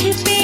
पे